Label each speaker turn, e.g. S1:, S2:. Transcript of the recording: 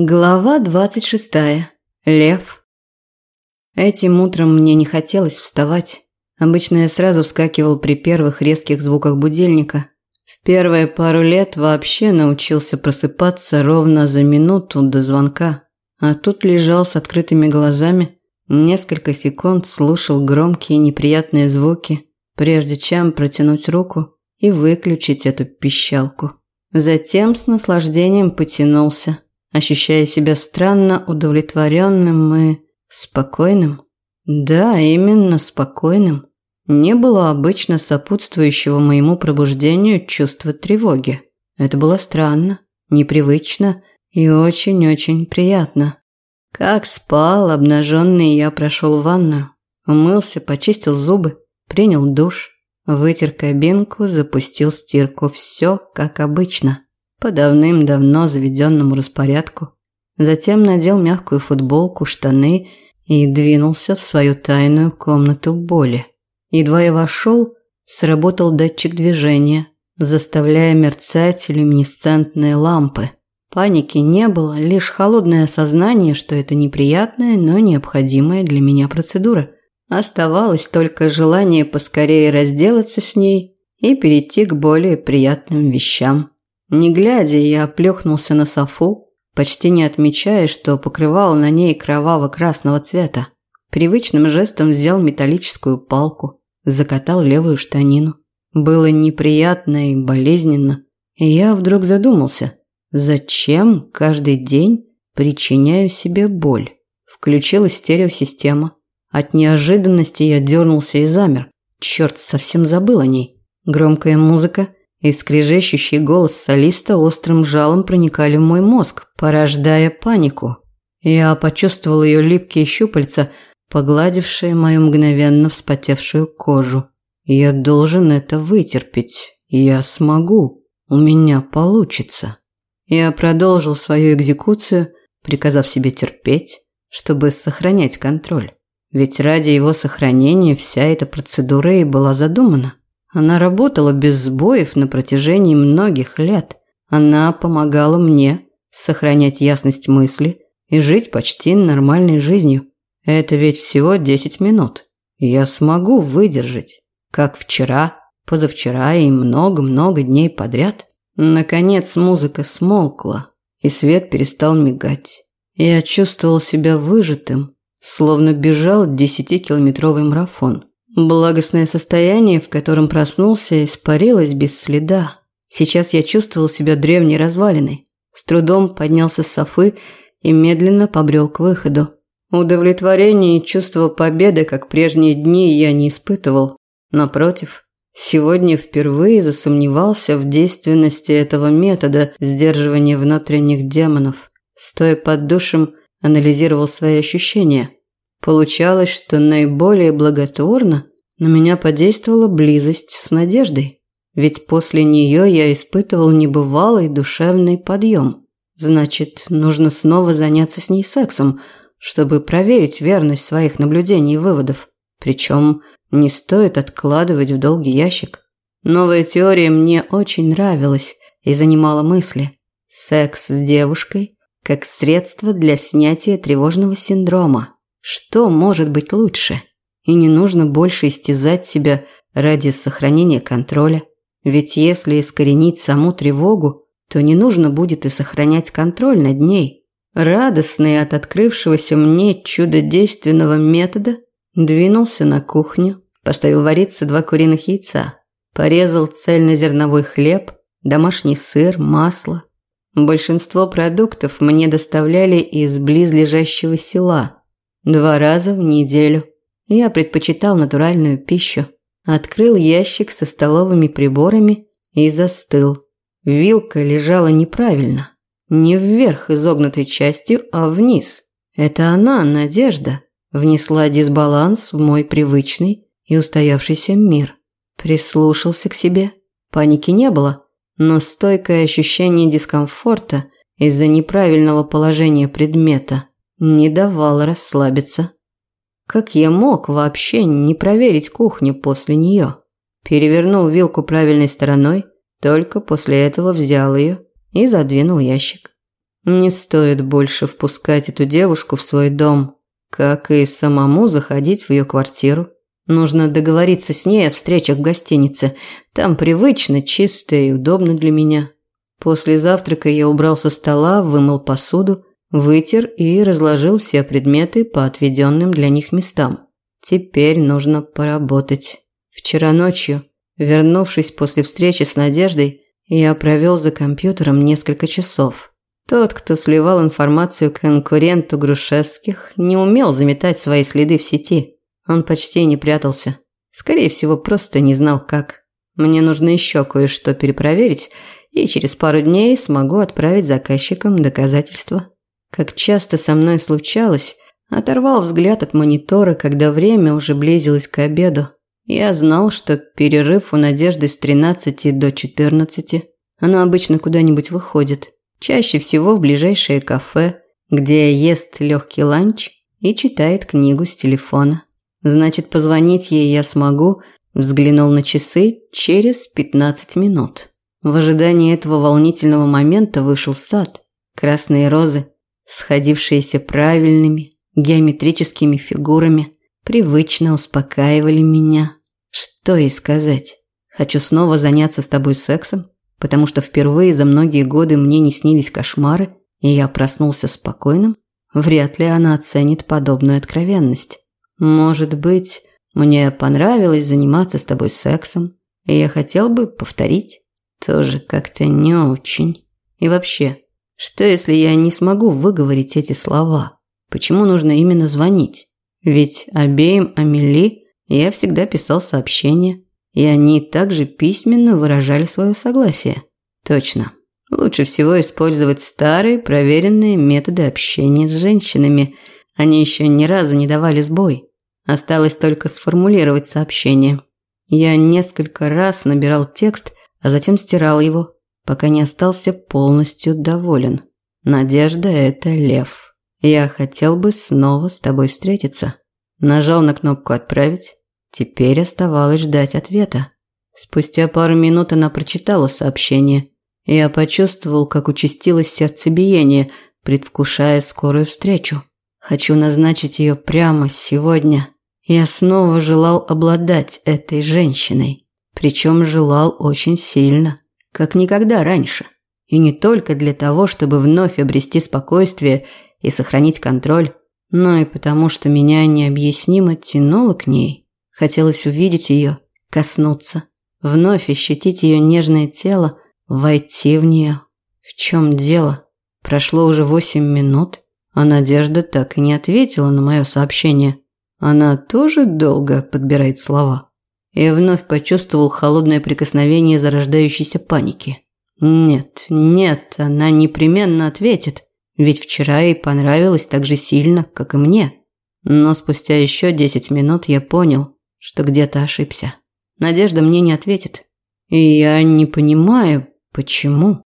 S1: Глава двадцать шестая. Лев. Этим утром мне не хотелось вставать. Обычно я сразу вскакивал при первых резких звуках будильника. В первые пару лет вообще научился просыпаться ровно за минуту до звонка. А тут лежал с открытыми глазами, несколько секунд слушал громкие неприятные звуки, прежде чем протянуть руку и выключить эту пищалку. Затем с наслаждением потянулся – ощущая себя странно удовлетворенным и спокойным. Да, именно спокойным. Не было обычно сопутствующего моему пробуждению чувства тревоги. Это было странно, непривычно и очень-очень приятно. Как спал, обнаженный я прошел в ванную, умылся, почистил зубы, принял душ, вытер кабинку, запустил стирку. Все как обычно по давным-давно заведенному распорядку. Затем надел мягкую футболку, штаны и двинулся в свою тайную комнату боли. Едва я вошел, сработал датчик движения, заставляя мерцать люминесцентные лампы. Паники не было, лишь холодное осознание, что это неприятная, но необходимая для меня процедура. Оставалось только желание поскорее разделаться с ней и перейти к более приятным вещам. Не глядя, я плюхнулся на софу, почти не отмечая, что покрывало на ней кроваво-красного цвета. Привычным жестом взял металлическую палку, закатал левую штанину. Было неприятно и болезненно. И я вдруг задумался, зачем каждый день причиняю себе боль? Включилась стереосистема. От неожиданности я дернулся и замер. Черт, совсем забыл о ней. Громкая музыка – и скрежещущий голос солиста острым жалом проникали в мой мозг, порождая панику. Я почувствовал ее липкие щупальца, погладившие мою мгновенно вспотевшую кожу. Я должен это вытерпеть. Я смогу. У меня получится. Я продолжил свою экзекуцию, приказав себе терпеть, чтобы сохранять контроль. Ведь ради его сохранения вся эта процедура и была задумана. Она работала без сбоев на протяжении многих лет. Она помогала мне сохранять ясность мысли и жить почти нормальной жизнью. Это ведь всего 10 минут. Я смогу выдержать, как вчера, позавчера и много-много дней подряд. Наконец музыка смолкла, и свет перестал мигать. Я чувствовал себя выжатым, словно бежал десятикилометровый марафон. Благостное состояние, в котором проснулся, испарилось без следа. Сейчас я чувствовал себя древней развалиной. С трудом поднялся с софы и медленно побрел к выходу. Удовлетворение и чувство победы, как прежние дни, я не испытывал. Напротив, сегодня впервые засомневался в действенности этого метода сдерживания внутренних демонов. Стоя под душем, анализировал свои ощущения – Получалось, что наиболее благотворно на меня подействовала близость с Надеждой. Ведь после нее я испытывал небывалый душевный подъем. Значит, нужно снова заняться с ней сексом, чтобы проверить верность своих наблюдений и выводов. Причем не стоит откладывать в долгий ящик. Новая теория мне очень нравилась и занимала мысли. Секс с девушкой как средство для снятия тревожного синдрома. Что может быть лучше? И не нужно больше истязать себя ради сохранения контроля. Ведь если искоренить саму тревогу, то не нужно будет и сохранять контроль над ней. Радостный от открывшегося мне чудодейственного метода, двинулся на кухню, поставил вариться два куриных яйца, порезал цельнозерновой хлеб, домашний сыр, масло. Большинство продуктов мне доставляли из близлежащего села – Два раза в неделю. Я предпочитал натуральную пищу. Открыл ящик со столовыми приборами и застыл. Вилка лежала неправильно. Не вверх изогнутой частью, а вниз. Это она, Надежда, внесла дисбаланс в мой привычный и устоявшийся мир. Прислушался к себе. Паники не было, но стойкое ощущение дискомфорта из-за неправильного положения предмета не давал расслабиться. Как я мог вообще не проверить кухню после нее? Перевернул вилку правильной стороной, только после этого взял ее и задвинул ящик. Не стоит больше впускать эту девушку в свой дом, как и самому заходить в ее квартиру. Нужно договориться с ней о встречах в гостинице. Там привычно, чисто и удобно для меня. После завтрака я убрал со стола, вымыл посуду, вытер и разложил все предметы по отведенным для них местам. Теперь нужно поработать. Вчера ночью, вернувшись после встречи с Надеждой, я провел за компьютером несколько часов. Тот, кто сливал информацию конкуренту Грушевских, не умел заметать свои следы в сети. Он почти не прятался. Скорее всего, просто не знал как. Мне нужно еще кое-что перепроверить, и через пару дней смогу отправить заказчикам доказательства. Как часто со мной случалось, оторвал взгляд от монитора, когда время уже близилось к обеду. Я знал, что перерыв у Надежды с 13 до 14. Она обычно куда-нибудь выходит. Чаще всего в ближайшее кафе, где ест легкий ланч и читает книгу с телефона. Значит, позвонить ей я смогу, взглянул на часы через 15 минут. В ожидании этого волнительного момента вышел в сад. Красные розы, сходившиеся правильными, геометрическими фигурами, привычно успокаивали меня. Что ей сказать? Хочу снова заняться с тобой сексом, потому что впервые за многие годы мне не снились кошмары, и я проснулся спокойным? Вряд ли она оценит подобную откровенность. Может быть, мне понравилось заниматься с тобой сексом, и я хотел бы повторить. Тоже как-то не очень. И вообще, что если я не смогу выговорить эти слова? Почему нужно именно звонить? Ведь обеим Амели я всегда писал сообщения, и они также письменно выражали свое согласие. Точно. Лучше всего использовать старые, проверенные методы общения с женщинами. Они еще ни разу не давали сбой. Осталось только сформулировать сообщение. Я несколько раз набирал текст, а затем стирал его, пока не остался полностью доволен. Надежда – это лев. Я хотел бы снова с тобой встретиться. Нажал на кнопку «Отправить». Теперь оставалось ждать ответа. Спустя пару минут она прочитала сообщение. Я почувствовал, как участилось сердцебиение, предвкушая скорую встречу. Хочу назначить ее прямо сегодня. Я снова желал обладать этой женщиной. Причем желал очень сильно, как никогда раньше. И не только для того, чтобы вновь обрести спокойствие и сохранить контроль, но и потому, что меня необъяснимо тянуло к ней. Хотелось увидеть ее, коснуться, вновь ощутить ее нежное тело, войти в нее. В чем дело? Прошло уже восемь минут, а Надежда так и не ответила на мое сообщение. Она тоже долго подбирает слова. Я вновь почувствовал холодное прикосновение зарождающейся паники. Нет, нет, она непременно ответит. Ведь вчера ей понравилось так же сильно, как и мне. Но спустя еще десять минут я понял, что где-то ошибся. Надежда мне не ответит. И я не понимаю, почему.